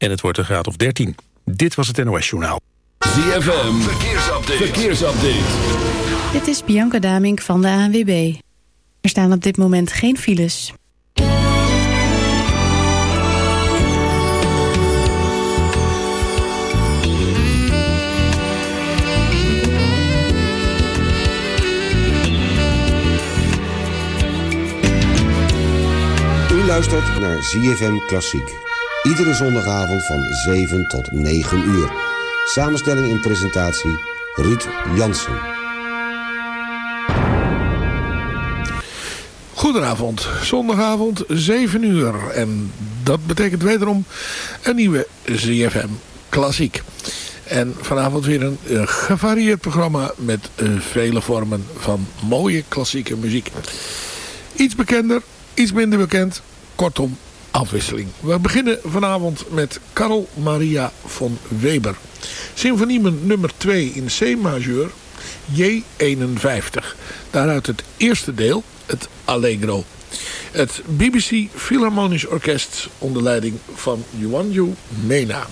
en het wordt een graad of 13. Dit was het NOS Journaal. ZFM, verkeersupdate. verkeersupdate. Dit is Bianca Damink van de ANWB. Er staan op dit moment geen files. U luistert naar ZFM Klassiek. Iedere zondagavond van 7 tot 9 uur. Samenstelling en presentatie Ruud Jansen. Goedenavond, zondagavond 7 uur. En dat betekent wederom een nieuwe ZFM Klassiek. En vanavond weer een eh, gevarieerd programma met eh, vele vormen van mooie klassieke muziek. Iets bekender, iets minder bekend. Kortom, afwisseling. We beginnen vanavond met Karl Maria von Weber. Symfonie nummer 2 in C-majeur, J51. Daaruit het eerste deel, het Allegro. Het BBC Philharmonisch Orkest onder leiding van Yuanyu Mena.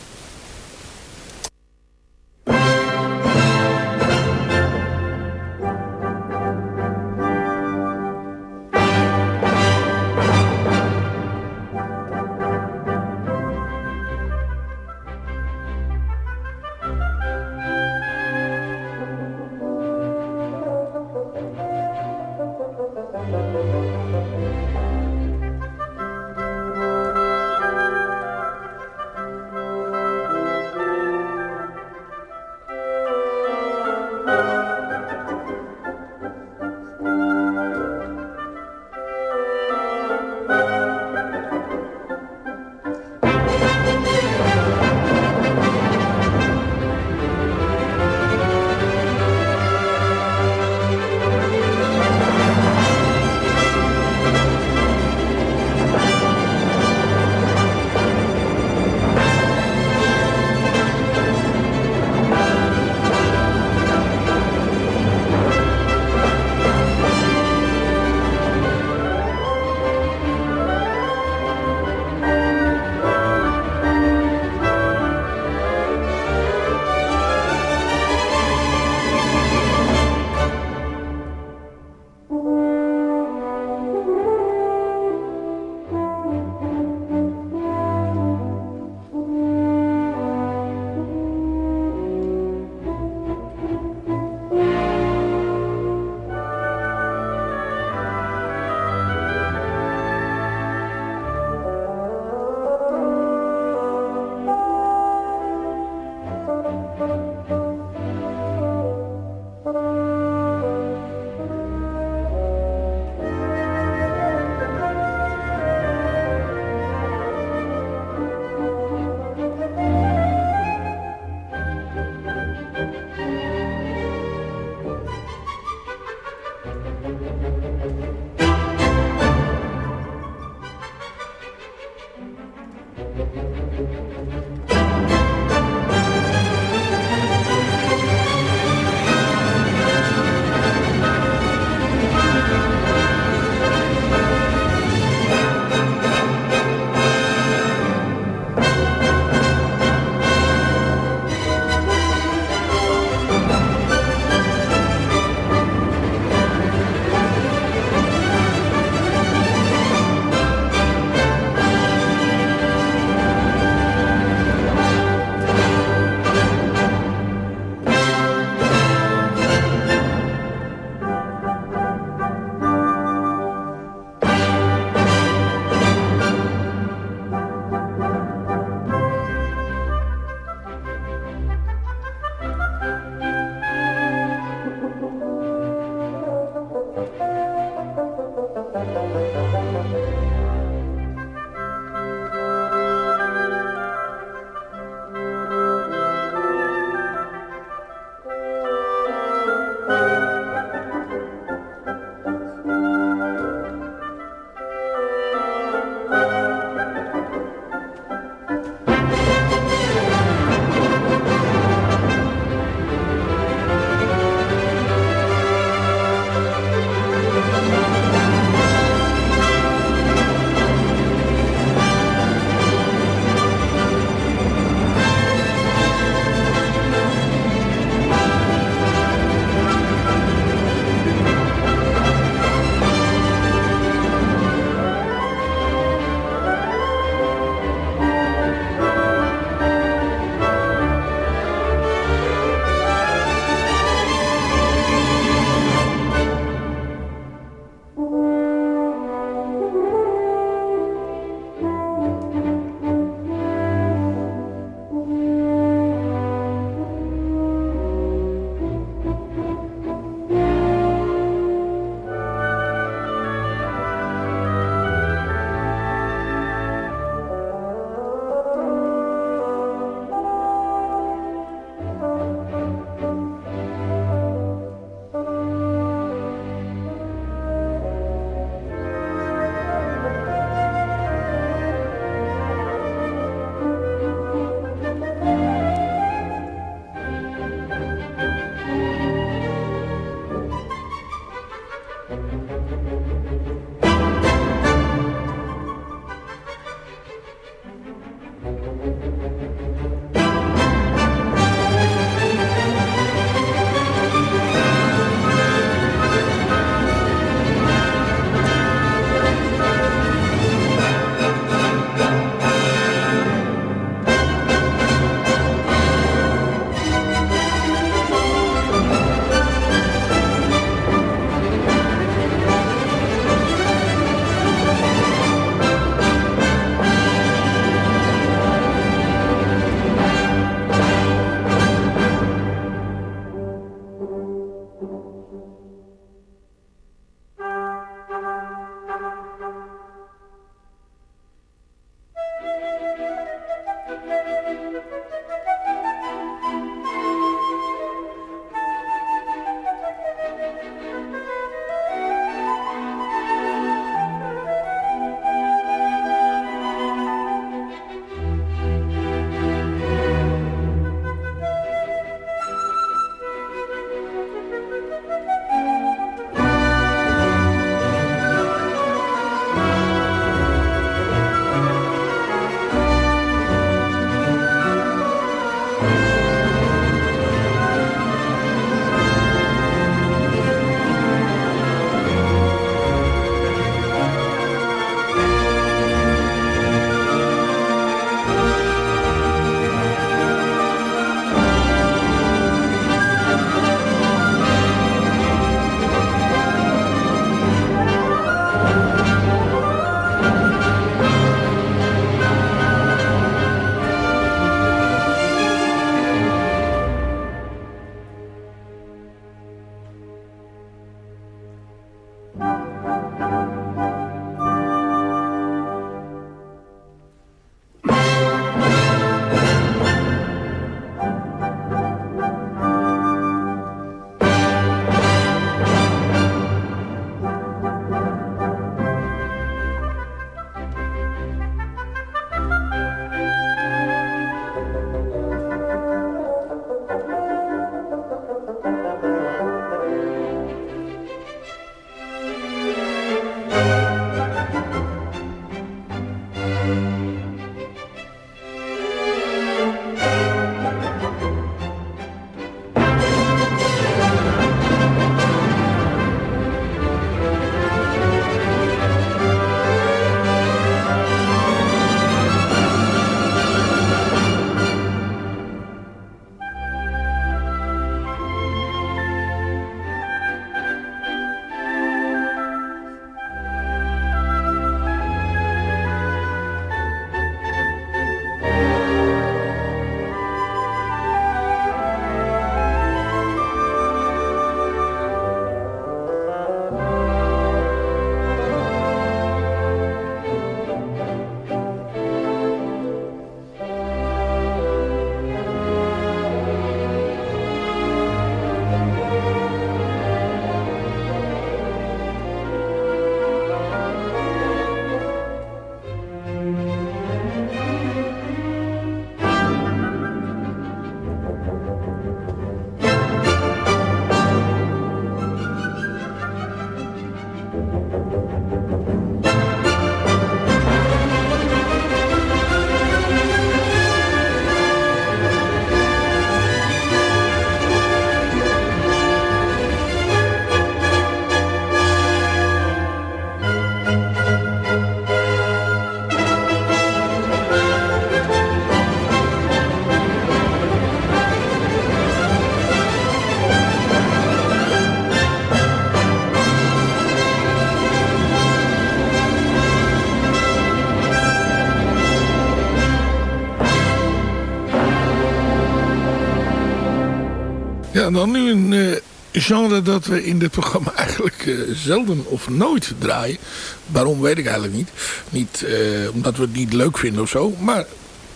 Ja, dan nu een uh, genre dat we in dit programma eigenlijk uh, zelden of nooit draaien. Waarom weet ik eigenlijk niet. Niet uh, omdat we het niet leuk vinden of zo. Maar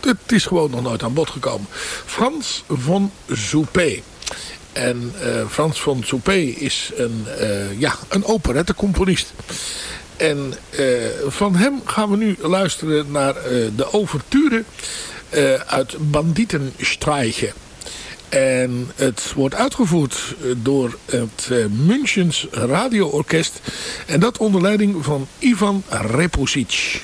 het is gewoon nog nooit aan bod gekomen. Frans von Soupé. En Frans von Soupé is een, ja, een operettecomponist. En van hem gaan we nu luisteren naar de overture uit Bandietenstreichen. En het wordt uitgevoerd eh, door het uh, Münchens radioorkest. En dat onder leiding van Ivan Repusic.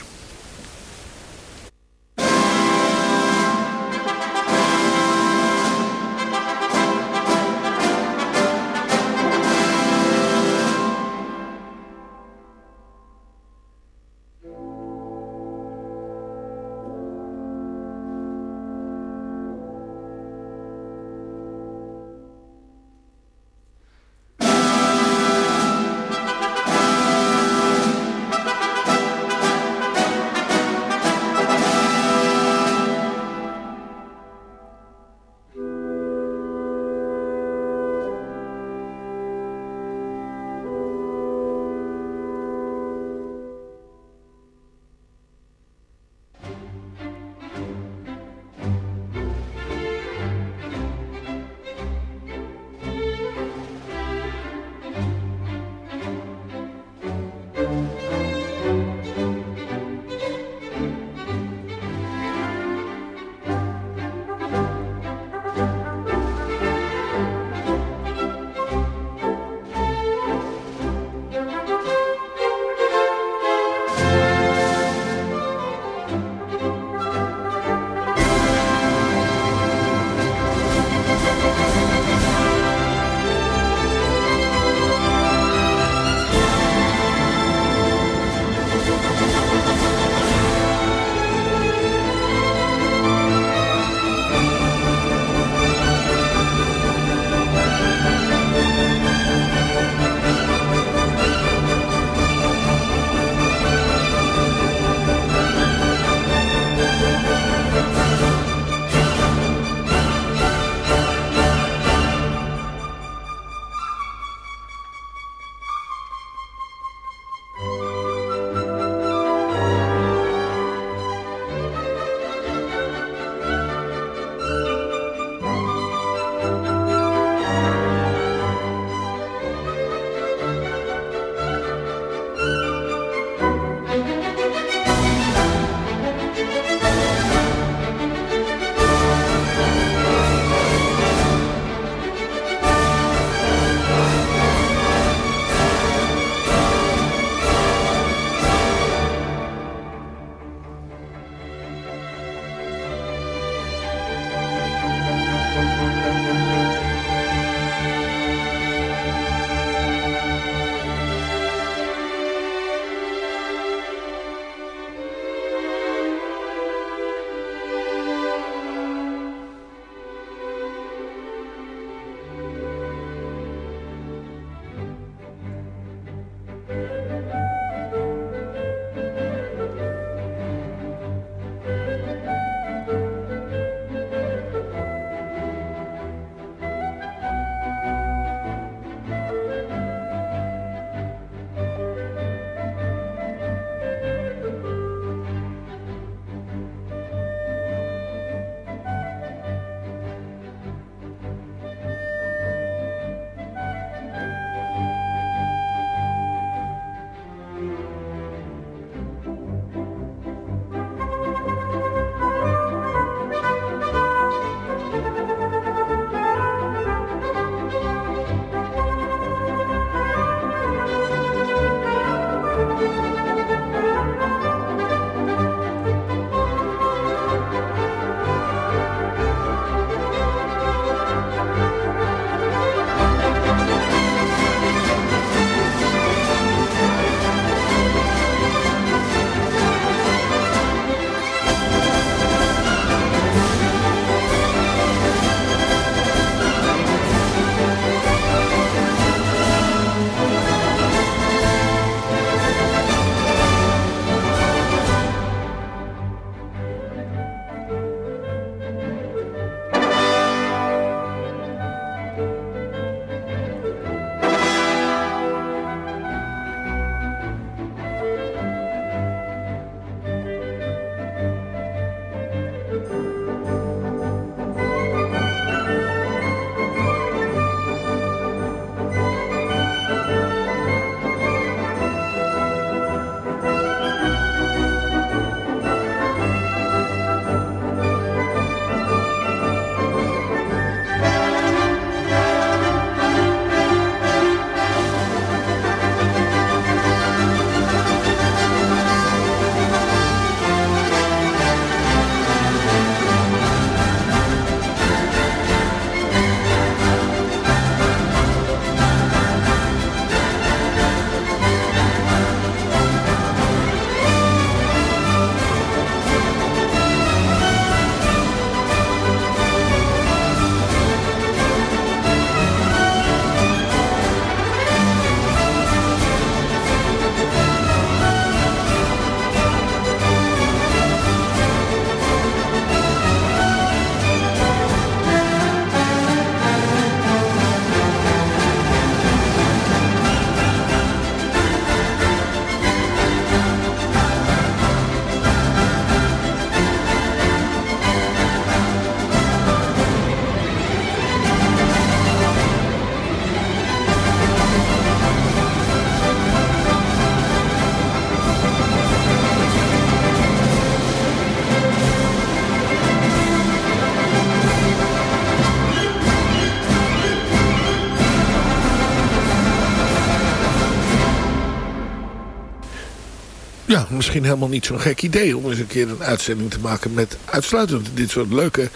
Misschien helemaal niet zo'n gek idee om eens een keer een uitzending te maken met uitsluitend dit soort leuke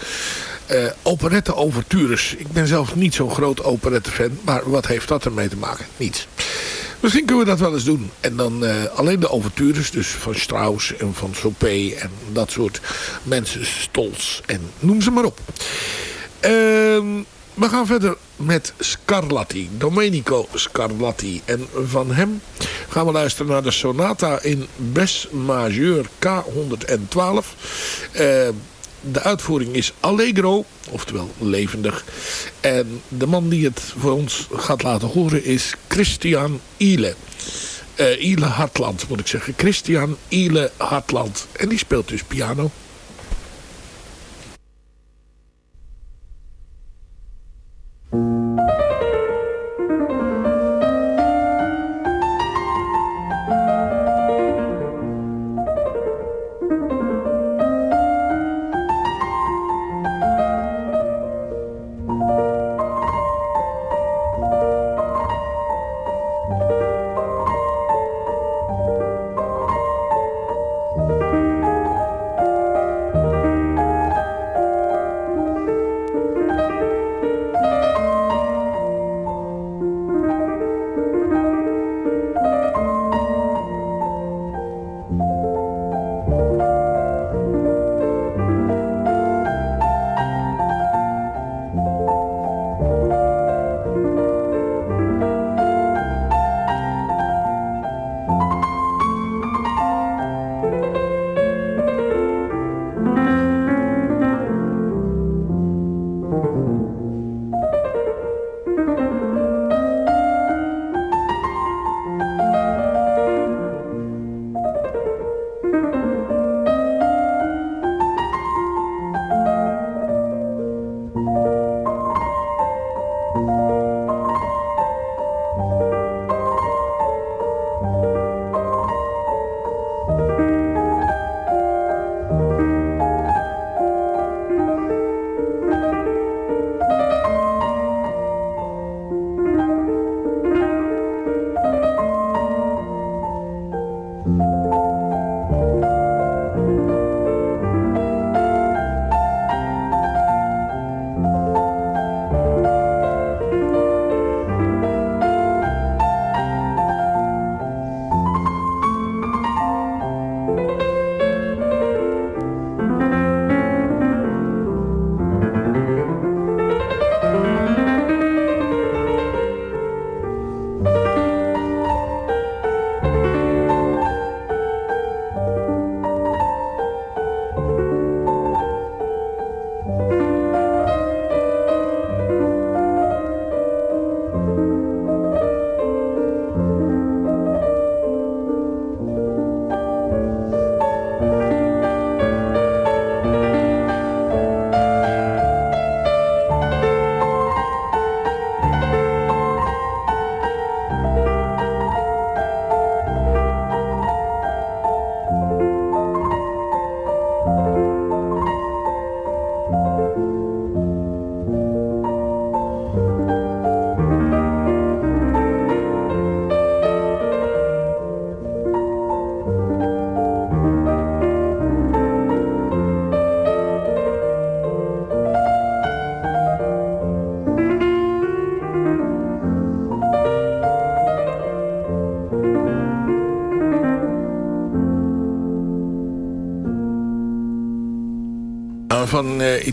uh, operette overtures. Ik ben zelf niet zo'n groot operette fan, maar wat heeft dat ermee te maken? Niets. Misschien kunnen we dat wel eens doen. En dan uh, alleen de overtures, dus van Strauss en van Chopin en dat soort mensen, Stolz en noem ze maar op. Ehm we gaan verder met Scarlatti, Domenico Scarlatti. En van hem gaan we luisteren naar de sonata in Bes Majeur K112. Uh, de uitvoering is Allegro, oftewel levendig. En de man die het voor ons gaat laten horen is Christian Ile. Uh, Ile Hartland moet ik zeggen. Christian Ile Hartland. En die speelt dus piano.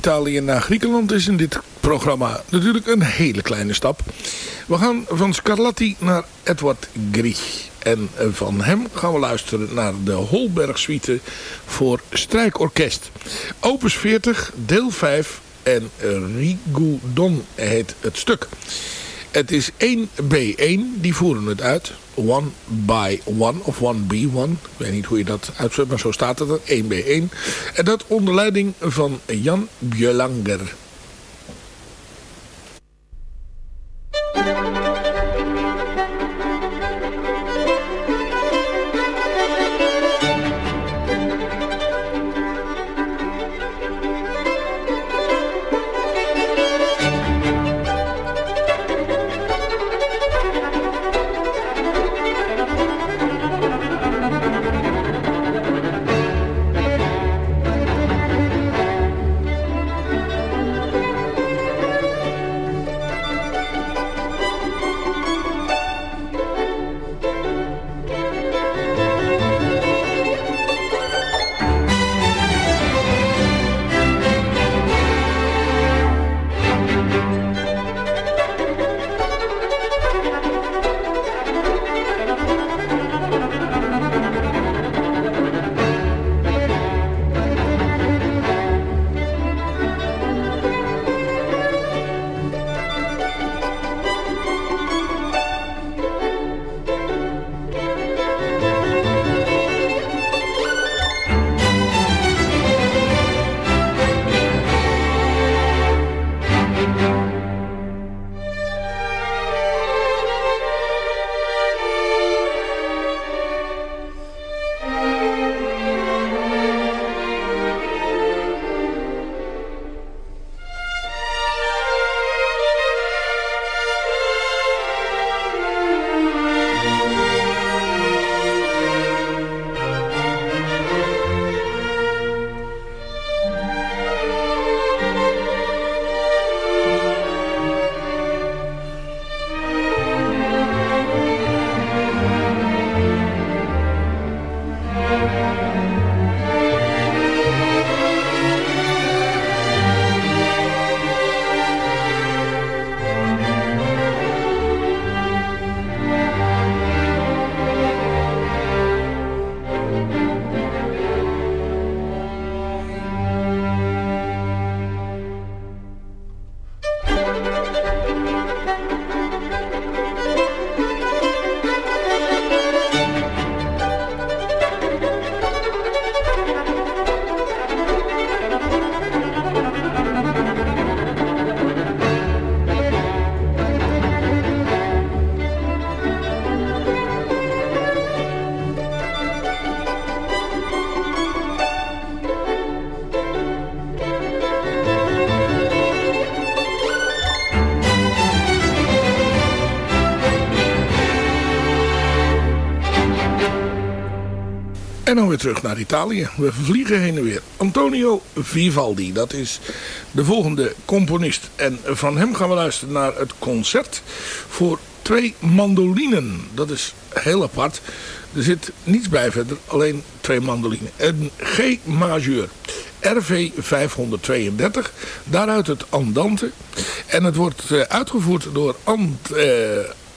Italië naar Griekenland is in dit programma natuurlijk een hele kleine stap. We gaan van Scarlatti naar Edward Grieg. En van hem gaan we luisteren naar de Holberg Suite voor strijkorkest. Opus 40, deel 5 en Rigoudon heet het stuk. Het is 1B1, die voeren het uit. 1 by 1 of 1B1. Ik weet niet hoe je dat uitzet, maar zo staat het er. 1B1. En dat onder leiding van Jan Bjelanger. Terug naar Italië. We vliegen heen en weer. Antonio Vivaldi, dat is de volgende componist. En van hem gaan we luisteren naar het concert voor twee mandolinen. Dat is heel apart. Er zit niets bij verder, alleen twee mandolinen. Een G-majeur. RV 532, daaruit het Andante. En het wordt eh, uitgevoerd door Ant, eh,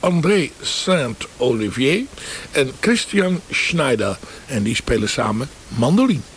André Saint-Olivier en Christian Schneider. En die spelen samen mandoline.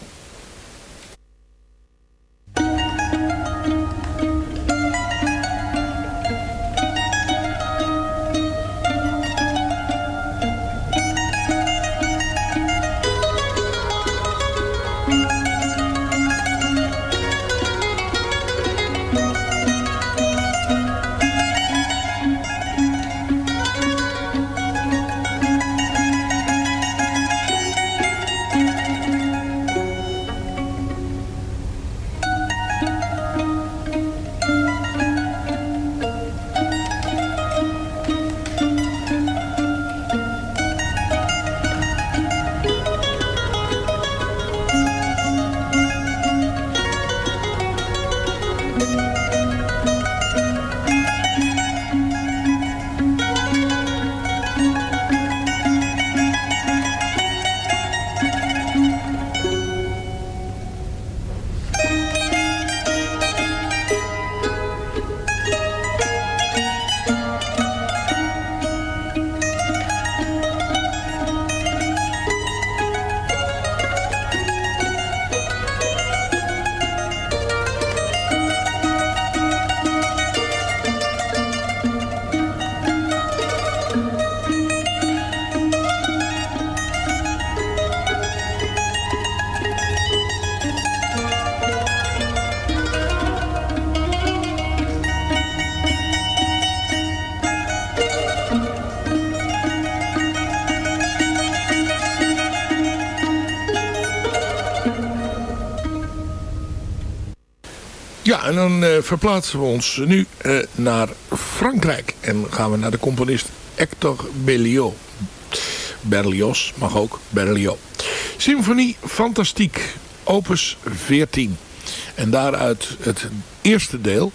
Dan uh, verplaatsen we ons nu uh, naar Frankrijk. En gaan we naar de componist Hector Berlioz. Berlioz mag ook, Berlioz. Symfonie Fantastiek, opus 14. En daaruit het eerste deel,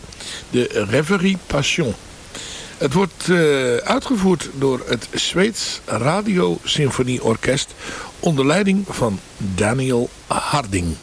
de Reverie Passion. Het wordt uh, uitgevoerd door het Zweeds Radio Symfonieorkest onder leiding van Daniel Harding.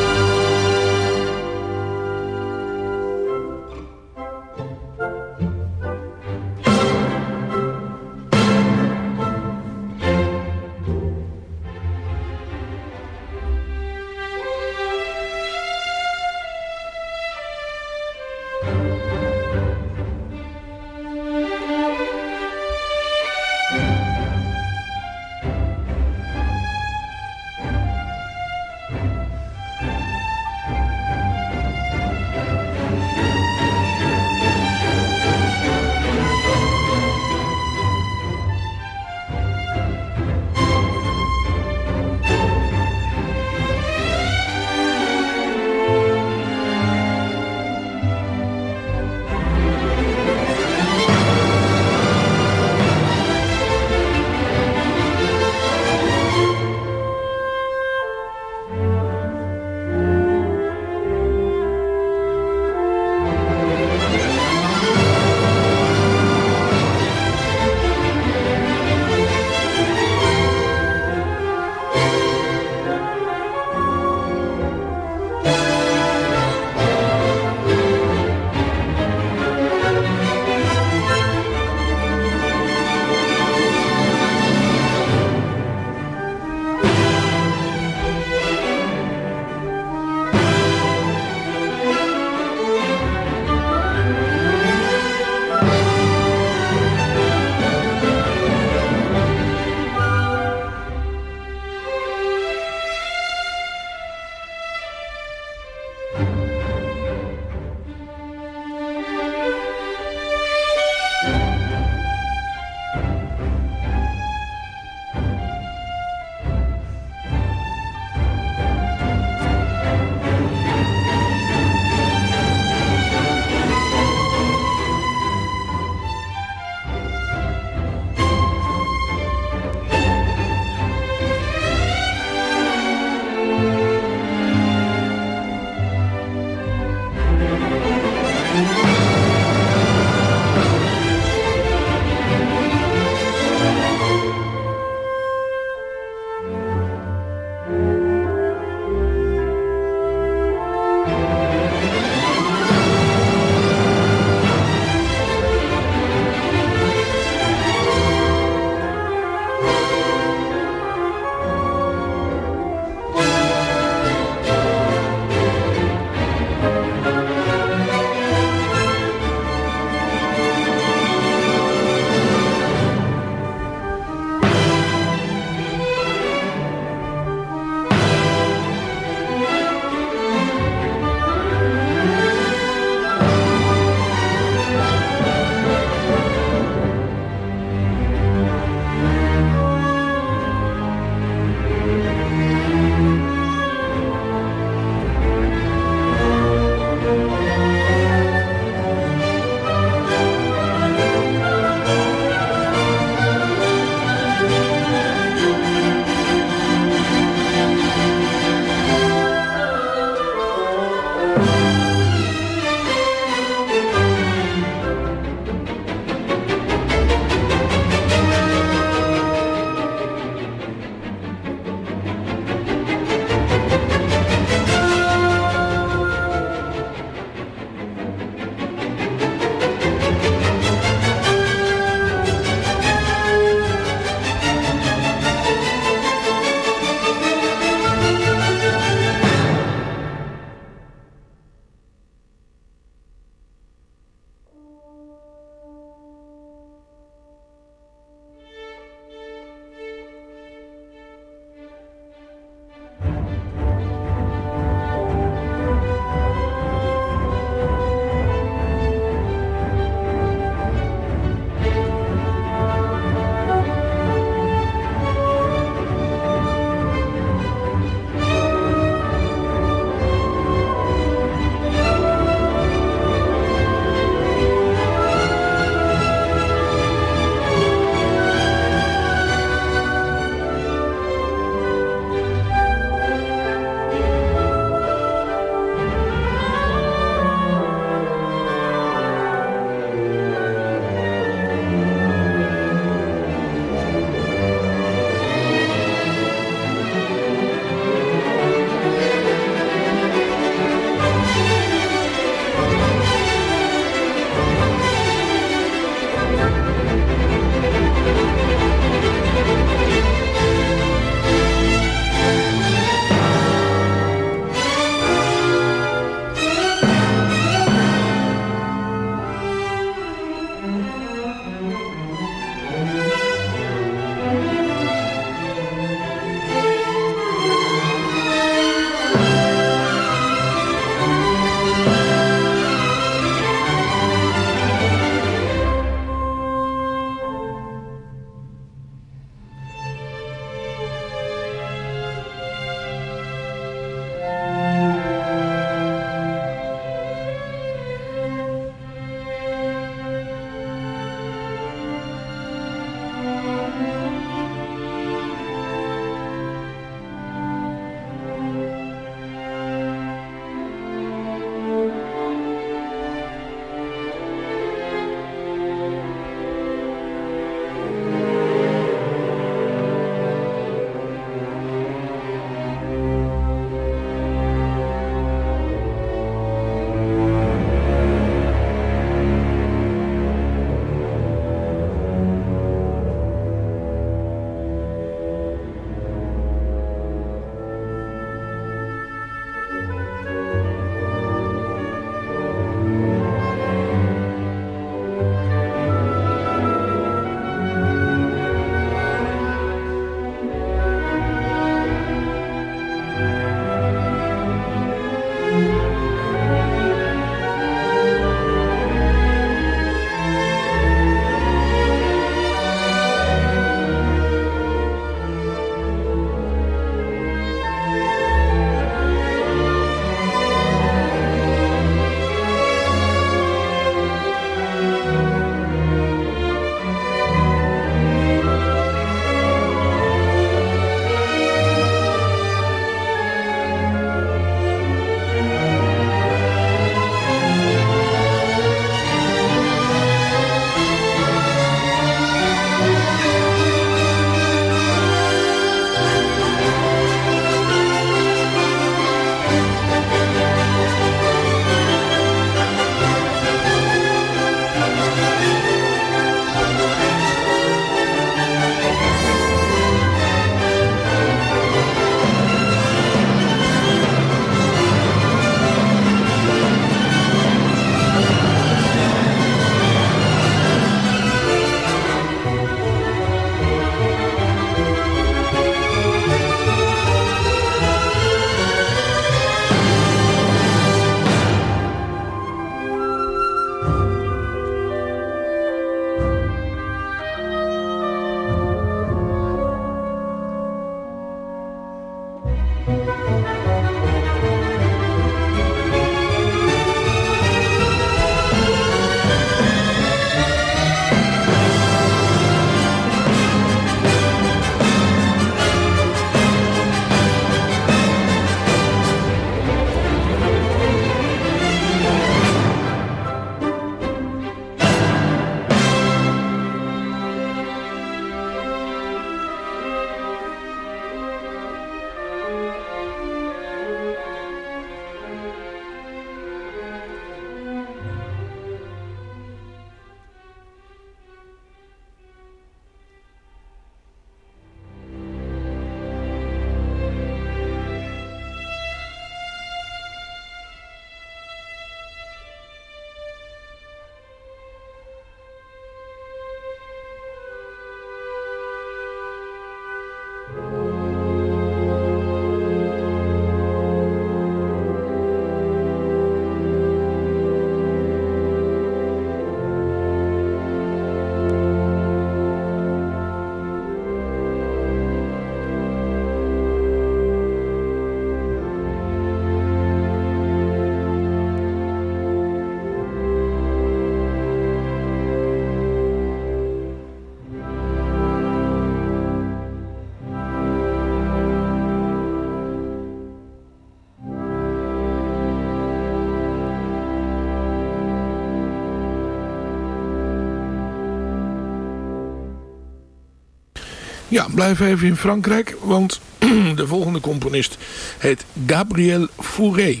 Ja, blijf even in Frankrijk, want de volgende componist heet Gabriel Fauré.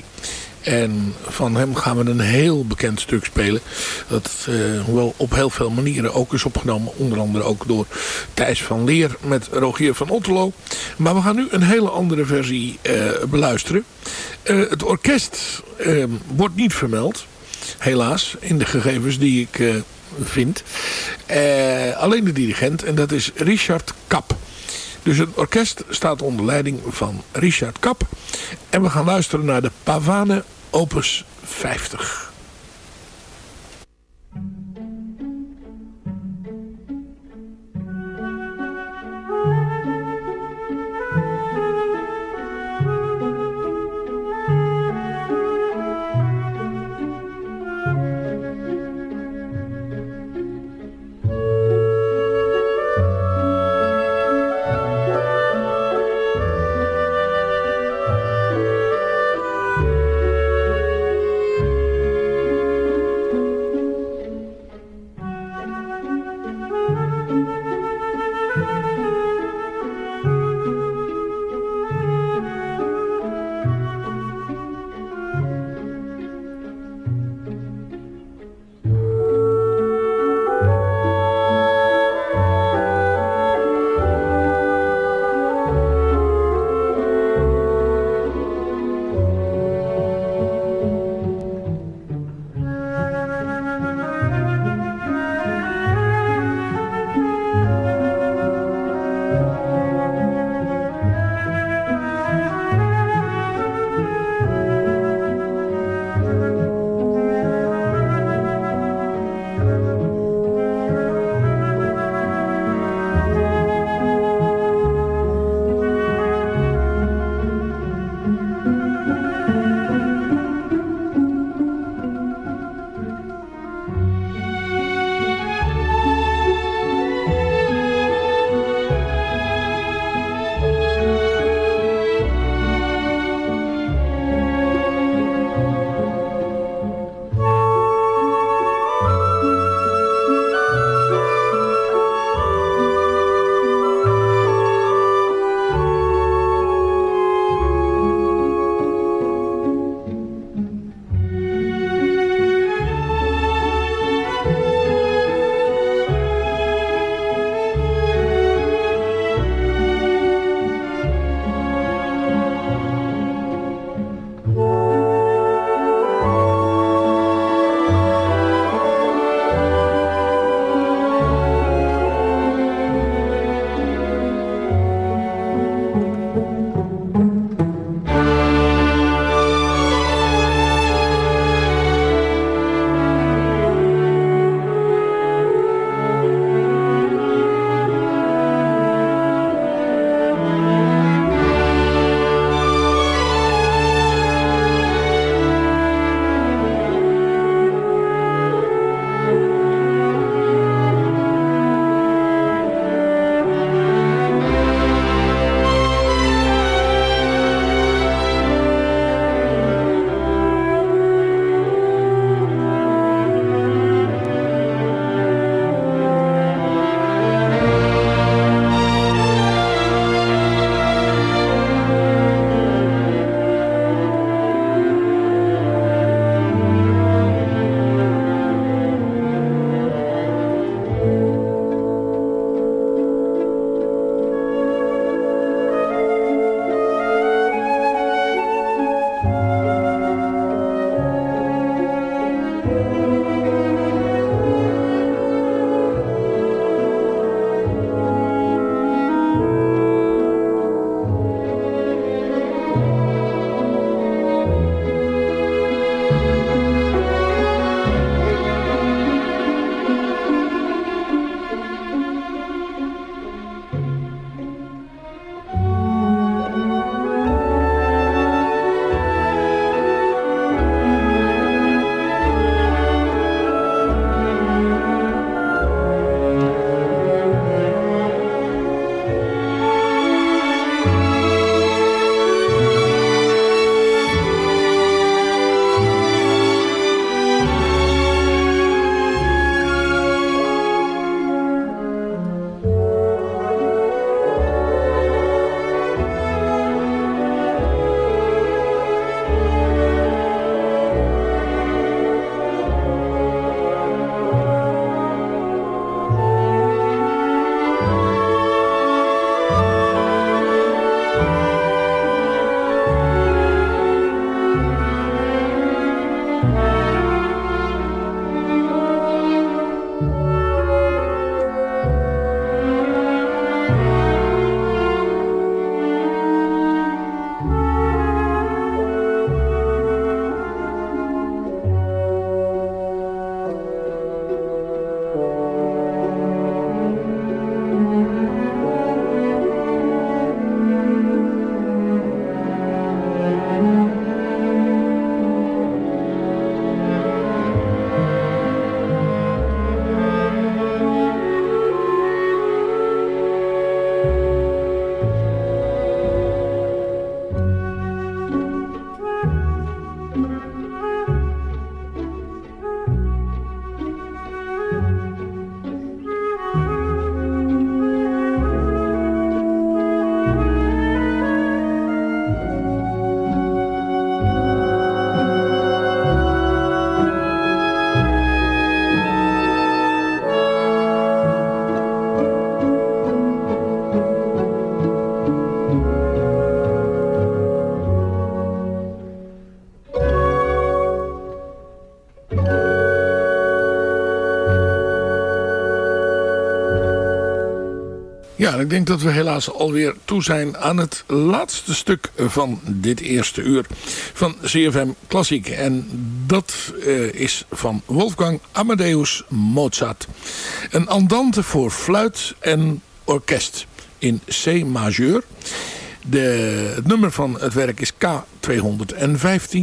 En van hem gaan we een heel bekend stuk spelen. Dat uh, wel op heel veel manieren ook is opgenomen. Onder andere ook door Thijs van Leer met Rogier van Otterlo. Maar we gaan nu een hele andere versie uh, beluisteren. Uh, het orkest wordt niet vermeld. Helaas, in de gegevens die ik vind. alleen de dirigent en dat is Richard Kap. Dus het orkest staat onder leiding van Richard Kap. En we gaan luisteren naar de Pavane opus 50. Ik denk dat we helaas alweer toe zijn aan het laatste stuk van dit eerste uur van CFM Klassiek. En dat uh, is van Wolfgang Amadeus Mozart. Een andante voor fluit en orkest in C majeur. De, het nummer van het werk is K215.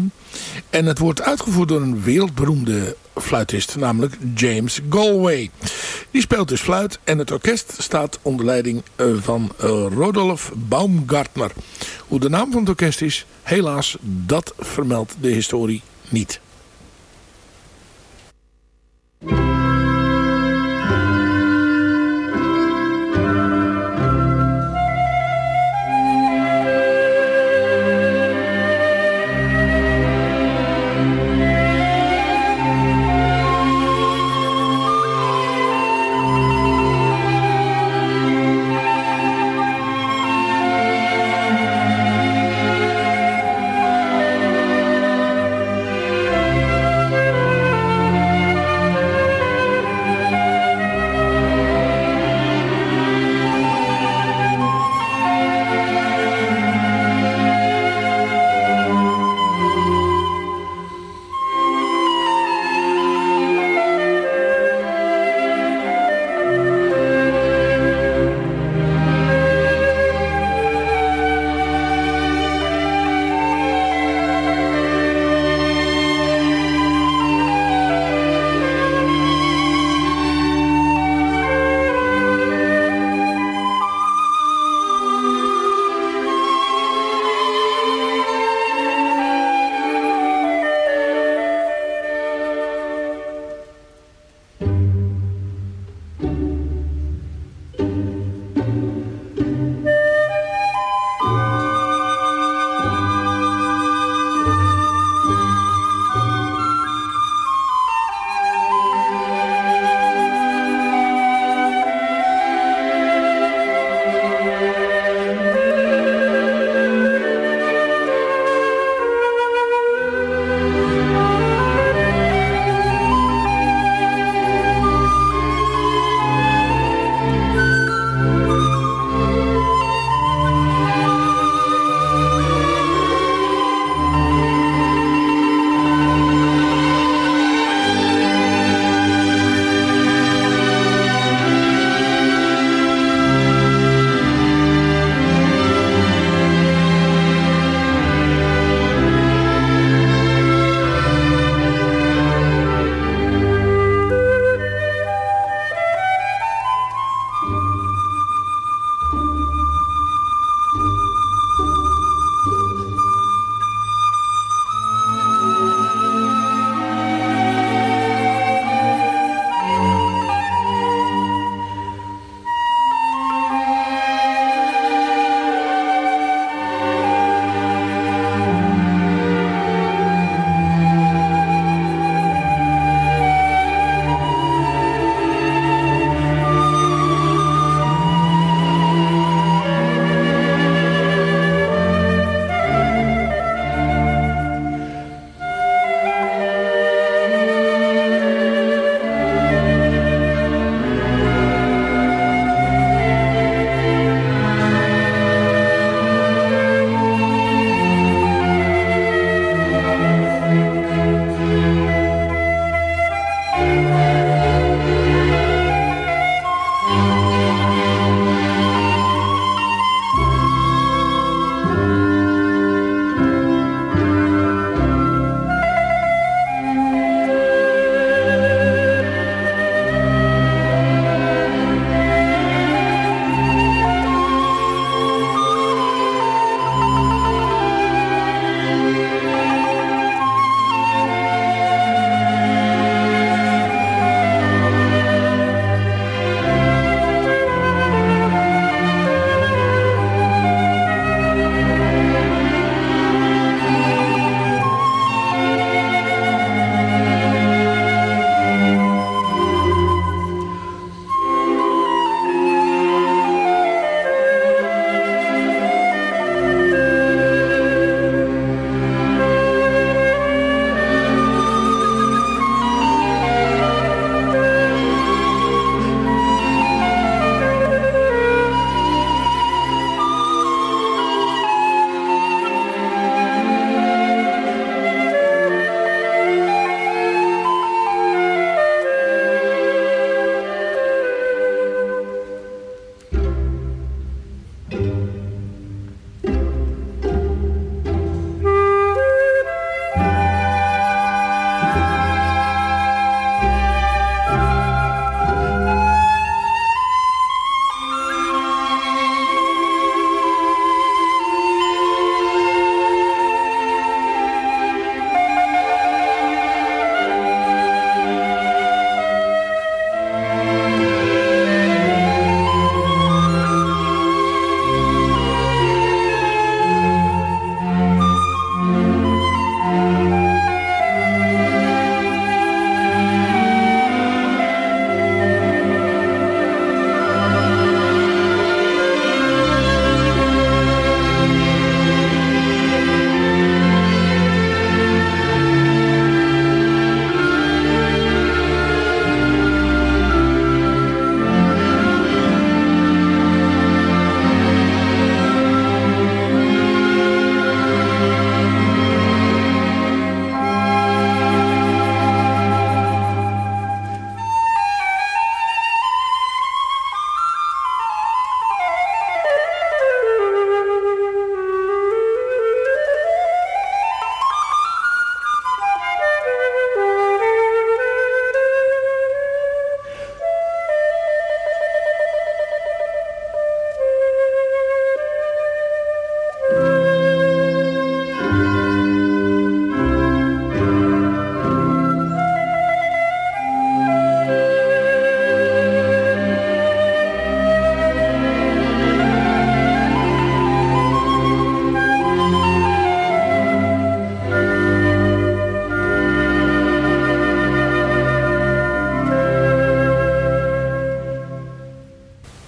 En het wordt uitgevoerd door een wereldberoemde fluitist, namelijk James Galway. Die speelt dus fluit en het orkest staat onder leiding eh, van uh, Rodolph Baumgartner. Hoe de naam van het orkest is, helaas, dat vermeldt de historie niet.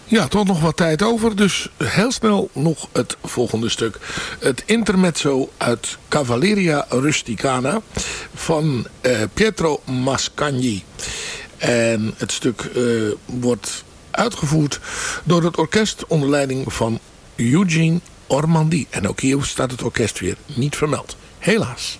Ja, toch nog wat tijd over. Dus heel snel nog het volgende stuk. Het intermezzo uit Cavalleria Rusticana van eh, Pietro Mascagni. En het stuk eh, wordt uitgevoerd door het orkest onder leiding van Eugene Ormandy. En ook hier staat het orkest weer niet vermeld. Helaas.